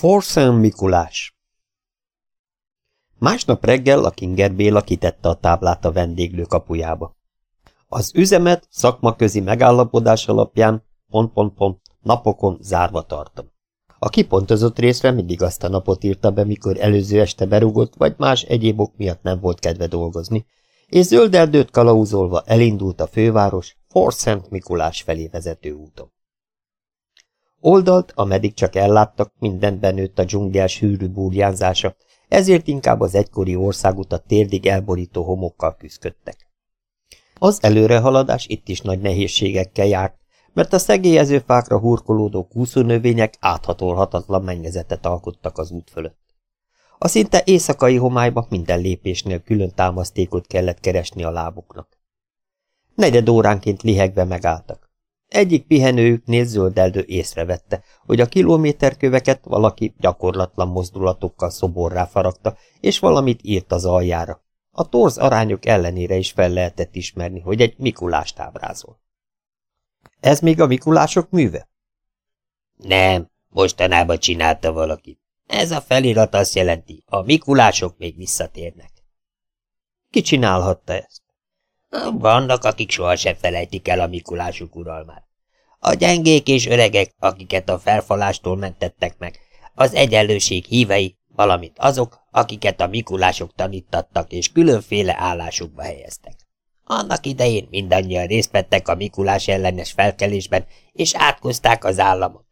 Forszön Mikulás Másnap reggel a Kinger Béla kitette a táblát a vendéglő kapujába. Az üzemet szakmaközi megállapodás alapján pont, pont, pont, napokon zárva tartom. A kipontozott részre mindig azt a napot írta be, mikor előző este berugott, vagy más egyéb ok miatt nem volt kedve dolgozni, és zöldeldőt kalauzolva elindult a főváros Fort Mikulás felé vezető úton. Oldalt, ameddig csak elláttak, mindent benőtt a dzsungel sűrű burjánzása, ezért inkább az egykori országutat térdig elborító homokkal küzdöttek. Az előrehaladás itt is nagy nehézségekkel járt, mert a szegélyező fákra hurkolódó kúszónövények áthatolhatatlan mennyezetet alkottak az út fölött. A szinte éjszakai homályba minden lépésnél külön támasztékot kellett keresni a lábuknak. Negyed óránként lihegve megálltak. Egyik pihenőjüknél zöldeldő észrevette, hogy a kilométerköveket valaki gyakorlatlan mozdulatokkal szoborrá faragta, és valamit írt az aljára. A torz arányok ellenére is fel lehetett ismerni, hogy egy Mikulást ábrázol. Ez még a Mikulások műve? Nem, mostanában csinálta valaki. Ez a felirat azt jelenti, a Mikulások még visszatérnek. Ki csinálhatta ezt? Vannak, akik sohasem felejtik el a Mikulásuk uralmát. A gyengék és öregek, akiket a felfalástól mentettek meg, az egyenlőség hívei, valamint azok, akiket a Mikulások tanítattak és különféle állásukba helyeztek. Annak idején mindannyian részt vettek a Mikulás ellenes felkelésben, és átkozták az államot.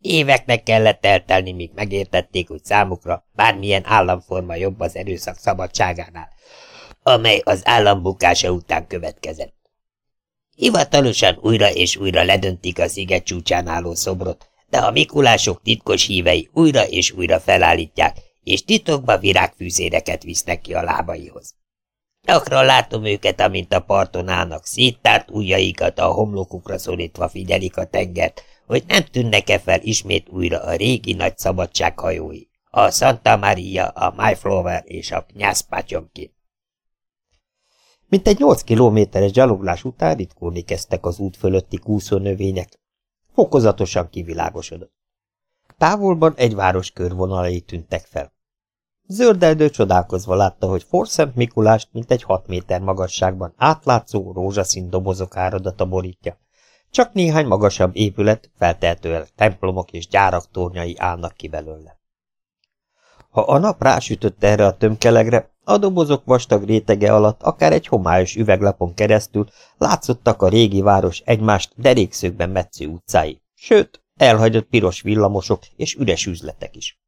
Éveknek kellett eltelni, míg megértették, hogy számukra bármilyen államforma jobb az erőszak szabadságánál, amely az állam bukása után következett. Hivatalosan újra és újra ledöntik a sziget csúcsán álló szobrot, de a Mikulások titkos hívei újra és újra felállítják, és titokba virágfűzéreket visznek ki a lábaihoz. Gyakran látom őket, amint a parton állnak, széttárt ujjaikat a homlokukra szorítva figyelik a tengert, hogy nem tűnnek-e fel ismét újra a régi nagy szabadsághajói, a Santa Maria, a Mayflower és a Knyászpátyomkin. Mint egy nyolc kilométeres gyaloglás után ritkulni kezdtek az út fölötti növények. Fokozatosan kivilágosodott. Távolban egy város körvonalai tűntek fel. Zöldeldő csodálkozva látta, hogy Forszent Mikulást mint egy hat méter magasságban átlátszó rózsaszín dobozok áradata borítja. Csak néhány magasabb épület, feltehetően templomok és gyárak tornyai állnak ki belőle. Ha a nap rásütött erre a tömkelegre, a dobozok vastag rétege alatt akár egy homályos üveglapon keresztül látszottak a régi város egymást derékszögben metsző utcái, sőt, elhagyott piros villamosok és üres üzletek is.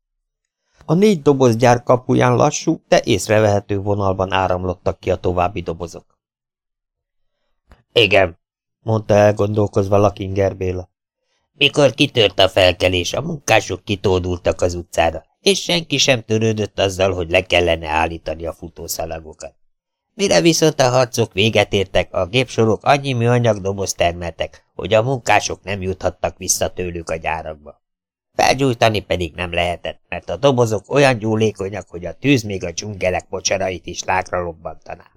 A négy dobozgyár kapuján lassú, de észrevehető vonalban áramlottak ki a további dobozok. Igen, mondta elgondolkozva Lakinger Béla. Mikor kitört a felkelés, a munkások kitódultak az utcára, és senki sem törődött azzal, hogy le kellene állítani a futószalagokat. Mire viszont a harcok véget értek, a gépsorok annyi műanyag doboz termeltek, hogy a munkások nem juthattak vissza tőlük a gyárakba. Felgyújtani pedig nem lehetett, mert a dobozok olyan gyúlékonyak, hogy a tűz még a dzsungelek pocsarait is lágra lobbantaná.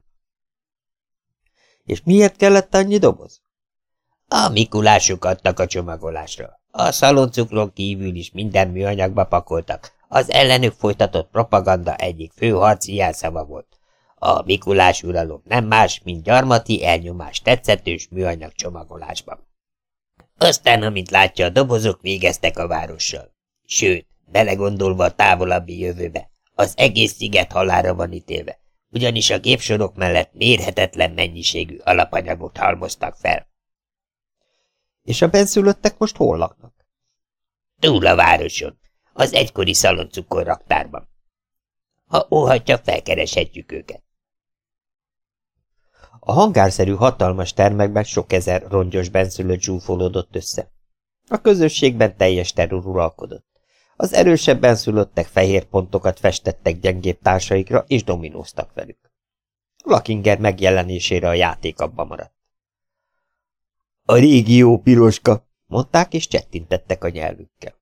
És miért kellett annyi doboz? A Mikulások adtak a csomagolásra. A szaloncukron kívül is minden műanyagba pakoltak. Az ellenük folytatott propaganda egyik fő harci jelszava volt. A Mikulás uralom nem más, mint gyarmati elnyomás tetszetős műanyag csomagolásban. Aztán, amint látja, a dobozok végeztek a várossal. Sőt, belegondolva a távolabbi jövőbe, az egész sziget halára van ítélve, ugyanis a gépsorok mellett mérhetetlen mennyiségű alapanyagot halmoztak fel. És a benszülöttek most hol laknak? Túl a városon, az egykori szaloncukor raktárban. Ha óhatja, felkereshetjük őket. A hangárszerű hatalmas termekben sok ezer rongyos benszülött zsúfolódott össze. A közösségben teljes terror uralkodott. Az erősebb benszülöttek fehér pontokat festettek gyengébb társaikra, és dominóztak velük. Lakinger megjelenésére a játék abba maradt. A régi jó piroska, mondták, és csettintettek a nyelvükkel.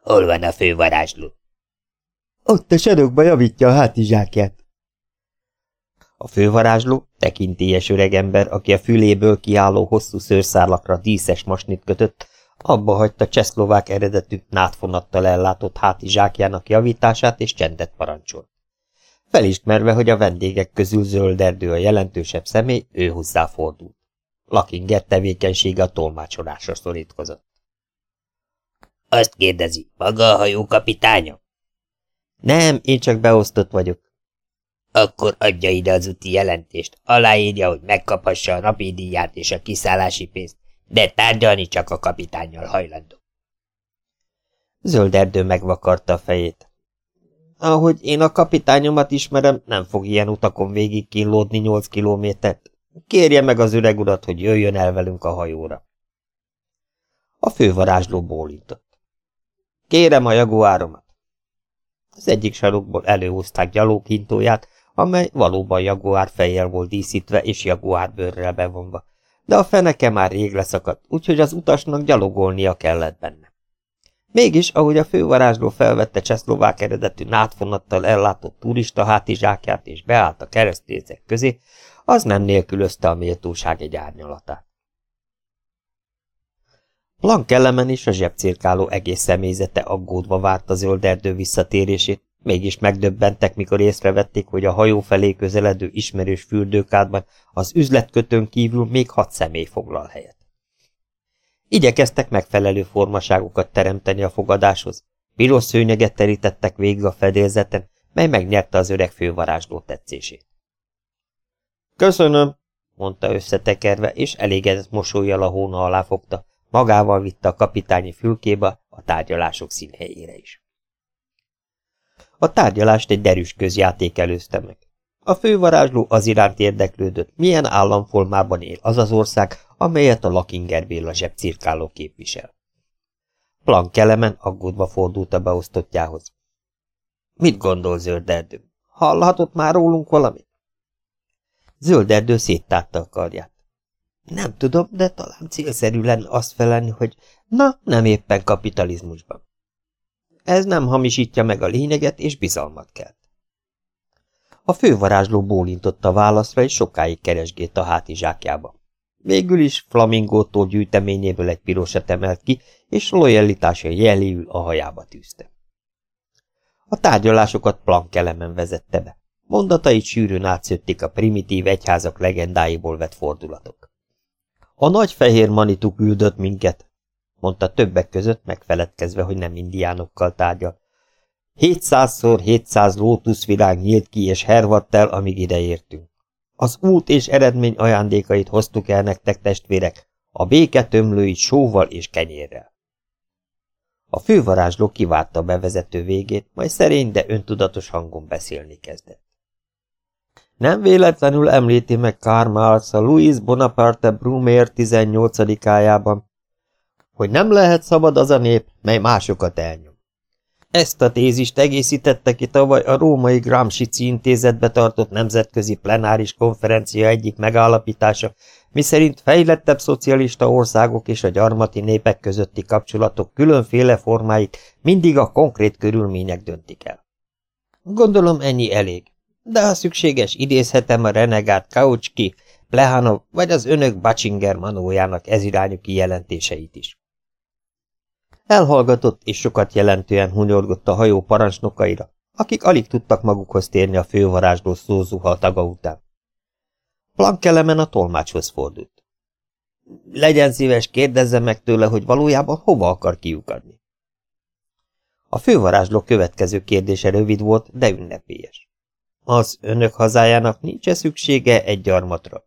Hol van a fővarázsló? Ott a sarokba javítja a hátizsákját. A fővarázsló, tekintélyes öregember, aki a füléből kiálló hosszú szőrszálakra díszes masnit kötött, Abba hagyta csehszlovák eredetű nátfonattal ellátott hátizsákjának javítását, és csendet parancsolt. Felismerve, hogy a vendégek közül zöld erdő a jelentősebb személy, ő hozzáfordult. Lakinger tevékenysége a tolmácsolásra szorítkozott. Azt kérdezi, maga a hajó kapitánya? Nem, én csak beosztott vagyok. Akkor adja ide az úti jelentést, aláírja, hogy megkaphassa a napi díját és a kiszállási pénzt, de tárgyalni csak a kapitányjal hajlandó. Zöld erdő megvakarta a fejét. Ahogy én a kapitányomat ismerem, nem fog ilyen utakon végig kínlódni nyolc kilométert. Kérje meg az öreg urat, hogy jöjjön el velünk a hajóra. A fővarázsló bólintott. Kérem a jaguáromat. Az egyik sarokból előhozták gyalókintóját, amely valóban jaguár fejjel volt díszítve és jaguár bőrrel bevonva, de a feneke már rég leszakadt, úgyhogy az utasnak gyalogolnia kellett benne. Mégis, ahogy a fővarázsló felvette csehszlovák eredetű nátfonattal ellátott turista hátizsákját és beállt a keresztézek közé, az nem nélkülözte a méltóság egy árnyalatát. Plank elemen is a zsebcirkáló egész személyzete aggódva várta zöld erdő visszatérését, mégis megdöbbentek, mikor észrevették, hogy a hajó felé közeledő ismerős fürdőkádban az üzletkötőn kívül még hat személy foglal helyet. Igyekeztek megfelelő formaságokat teremteni a fogadáshoz, piros szőnyeget terítettek végig a fedélzeten, mely megnyerte az öreg fővarázsló tetszését. Köszönöm, mondta összetekerve, és elégedett mosolyjal a hóna alá fogta, magával vitte a kapitányi fülkébe a tárgyalások színhelyére is. A tárgyalást egy derűs közjáték előzte meg. A fővarázsló az iránt érdeklődött, milyen államformában él az az ország, amelyet a Lakinger Béla zsebcirkáló képvisel. Plank elemen aggódva fordult a beosztottjához. Mit gondol zöld erdő? Hallhatott már rólunk valamit? Zöld erdő széttátta a karját. Nem tudom, de talán célszerű lenne azt felelni, hogy na, nem éppen kapitalizmusban. Ez nem hamisítja meg a lényeget, és bizalmat kelt. A fővarázsló bólintott a válaszra, és sokáig keresgélt a hátizsákjába. Végül is flamingótól gyűjteményéből egy pirosat emelt ki, és lojalitása jeléül a hajába tűzte. A tárgyalásokat plankelemen vezette be. Mondatait sűrűn átszötték a primitív egyházak legendáiból vett fordulatok. A nagy fehér manituk üldött minket, mondta többek között, megfeledkezve, hogy nem indiánokkal tárgyal. Hétszázszor hétszáz lótuszvirág nyílt ki és hervadt el, amíg ideértünk. Az út és eredmény ajándékait hoztuk el nektek, testvérek, a béke tömlőit sóval és kenyérrel. A fővarázsló kivárta a bevezető végét, majd szerény, de öntudatos hangon beszélni kezdett. Nem véletlenül említi meg Karl Marx a Louis Bonaparte Brumaire 18-ájában, hogy nem lehet szabad az a nép, mely másokat elnyom. Ezt a tézist egészítette ki tavaly a római Gramsci intézetbe tartott nemzetközi plenáris konferencia egyik megállapítása, miszerint fejlettebb szocialista országok és a gyarmati népek közötti kapcsolatok különféle formáit mindig a konkrét körülmények döntik el. Gondolom ennyi elég, de ha szükséges, idézhetem a renegát Kaucski, Plehanov vagy az önök Bachinger manójának ezirányú kijelentéseit is. Elhallgatott és sokat jelentően hunyorgott a hajó parancsnokaira, akik alig tudtak magukhoz térni a fővarázsló szózuha taga után. Plankelemen a tolmácshoz fordult. Legyen szíves, kérdezze meg tőle, hogy valójában hova akar kiukadni. A fővarázsló következő kérdése rövid volt, de ünnepélyes. Az önök hazájának nincs -e szüksége egy gyarmatra?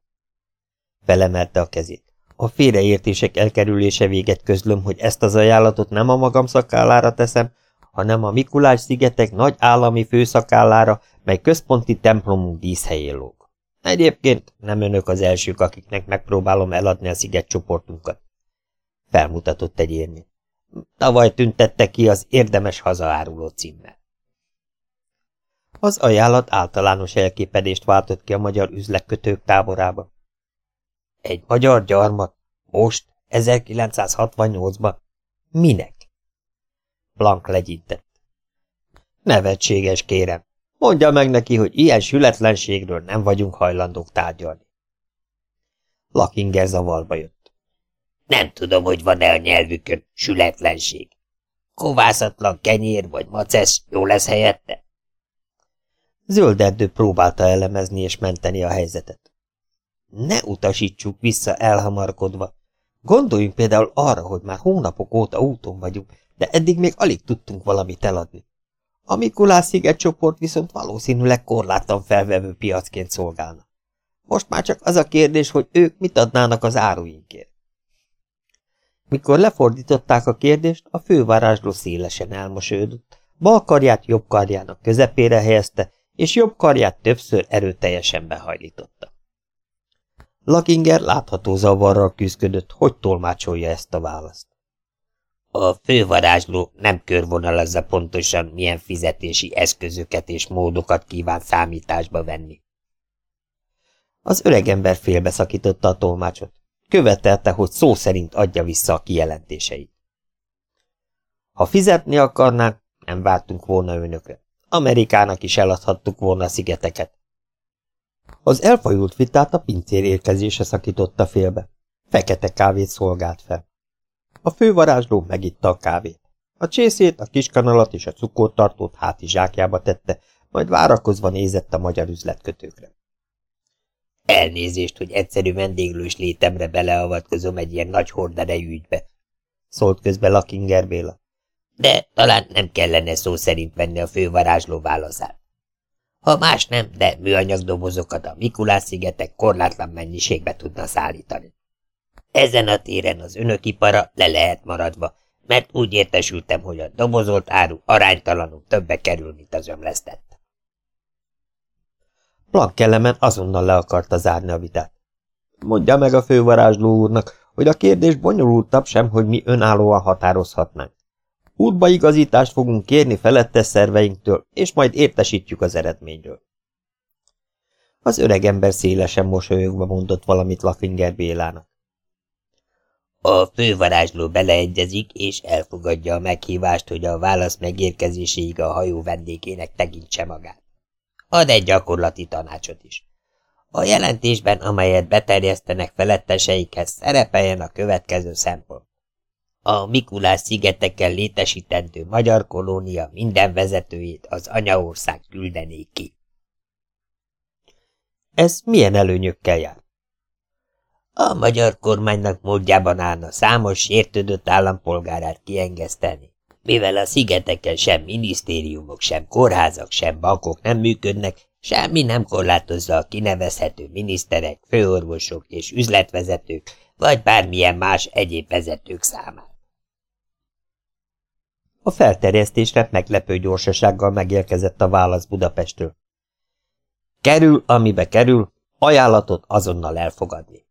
Felemelte a kezét. A félreértések elkerülése véget közlöm, hogy ezt az ajánlatot nem a magam szakállára teszem, hanem a Mikulás szigetek nagy állami főszakállára, mely központi templomunk díszhelyén lóg. Egyébként nem önök az elsők, akiknek megpróbálom eladni a szigetcsoportunkat. Felmutatott egy érmény. Tavaly tüntette ki az érdemes hazaáruló címmel. Az ajánlat általános elképedést váltott ki a magyar üzletkötők táborában. Egy magyar gyarmat? Most? 1968-ban? Minek? Blank legyintett. Nevetséges, kérem. Mondja meg neki, hogy ilyen sületlenségről nem vagyunk hajlandók tárgyalni. Lakinger zavarba jött. Nem tudom, hogy van-e a nyelvükön sületlenség. Kovászatlan kenyér vagy macesz jó lesz helyette? Zöld erdő próbálta elemezni és menteni a helyzetet. Ne utasítsuk vissza elhamarkodva. Gondoljunk például arra, hogy már hónapok óta úton vagyunk, de eddig még alig tudtunk valamit eladni. A Mikulás csoport viszont valószínűleg korlátlan felvevő piacként szolgálna. Most már csak az a kérdés, hogy ők mit adnának az áruinkért. Mikor lefordították a kérdést, a fővarázsló szélesen elmosődött, bal karját jobb karjának közepére helyezte, és jobb karját többször erőteljesen behajlította. Lakinger látható zavarral küzdködött, hogy tolmácsolja ezt a választ. A fővarázsló nem körvonalazza pontosan, milyen fizetési eszközöket és módokat kíván számításba venni. Az öregember félbeszakította a tolmácsot. Követelte, hogy szó szerint adja vissza a kijelentéseit. Ha fizetni akarnánk, nem vártunk volna önökre. Amerikának is eladhattuk volna a szigeteket. Az elfajult vitát a pincér érkezése szakította félbe. Fekete kávét szolgált fel. A fővarázsló megitta a kávét. A csészét, a kiskanalat és a cukortartót hátizsákjába tette, majd várakozva nézett a magyar üzletkötőkre. Elnézést, hogy egyszerű vendéglős létemre beleavatkozom egy ilyen nagy horderejű ügybe, szólt közbe Lakinger Béla. De talán nem kellene szó szerint venni a fővarázsló válaszát. Ha más nem, de műanyag dobozokat a Mikulás-szigetek korlátlan mennyiségbe tudna szállítani. Ezen a téren az önök ipara le lehet maradva, mert úgy értesültem, hogy a dobozolt áru aránytalanul többe kerül, mint az ömlesztett. Plank kellemen azonnal le akarta zárni a vitát. Mondja meg a fővarázsló úrnak, hogy a kérdés bonyolultabb sem, hogy mi önállóan határozhatnánk. Útbaigazítást fogunk kérni felettes szerveinktől, és majd értesítjük az eredményről. Az öregember szélesen mosolyogva mondott valamit Lafinger Bélának. A fővarázsló beleegyezik, és elfogadja a meghívást, hogy a válasz megérkezéséig a hajó vendégének tekintse magát. Ad egy gyakorlati tanácsot is. A jelentésben, amelyet beterjesztenek feletteseikhez, szerepeljen a következő szempont. A Mikulás szigeteken létesítendő magyar kolónia minden vezetőjét az anyaország küldené ki. Ez milyen előnyökkel jár? A magyar kormánynak módjában állna számos sértődött állampolgárát kiengeszteni. Mivel a szigeteken sem minisztériumok, sem kórházak, sem bankok nem működnek, semmi nem korlátozza a kinevezhető miniszterek, főorvosok és üzletvezetők, vagy bármilyen más egyéb vezetők számát. A felterjesztésre meglepő gyorsasággal megérkezett a válasz Budapestről. Kerül, amibe kerül, ajánlatot azonnal elfogadni.